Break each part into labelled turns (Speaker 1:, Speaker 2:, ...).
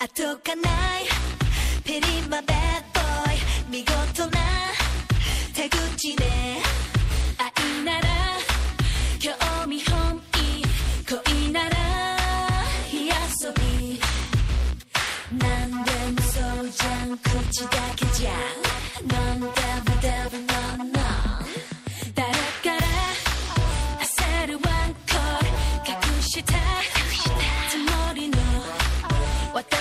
Speaker 1: 後かない。ペリマベッボーイ。見事な。手口で愛なら。興味本位。恋なら。火遊び何でもそうじゃん。口だけじゃ。何でもでも no no 誰から。焦るワンコール隠した。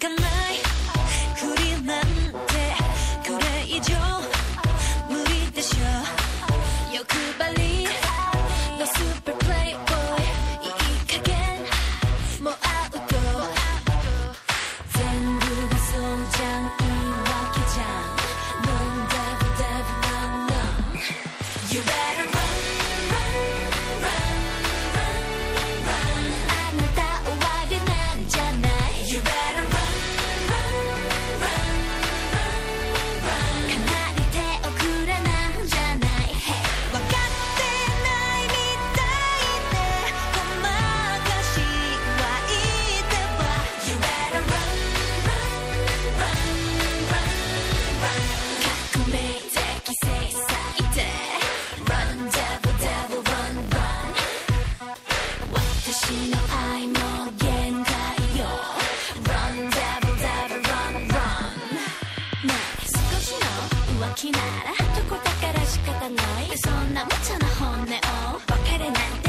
Speaker 1: Come on. You better 浮気ならどこだから仕方ない。そんな無茶な本音を別れなんて